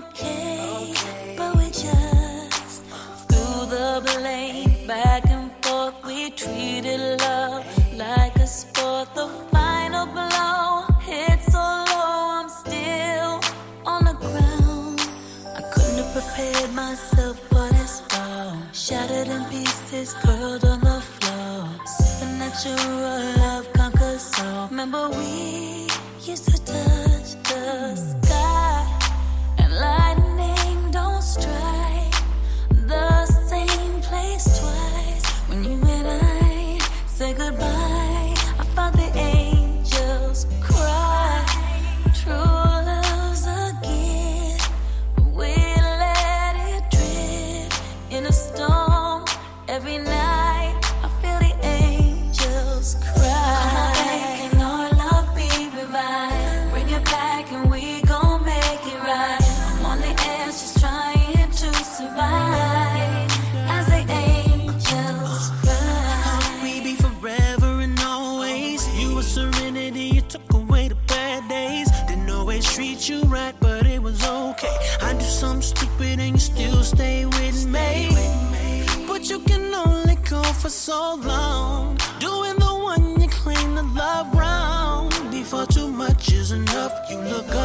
okay, but we just threw the blame back and forth. We treated love like a sport. The final blow hit so low, I'm still on the ground. I couldn't prepare myself for this fall. Shattered in pieces, curled on the floor. Supernatural love conquers all. Remember we used to touch the sky. took away the bad days. Didn't always treat you right, but it was okay. I do something stupid and you still stay with me. But you can only go for so long. Doing the one you claim to love wrong. Before too much is enough, you look up.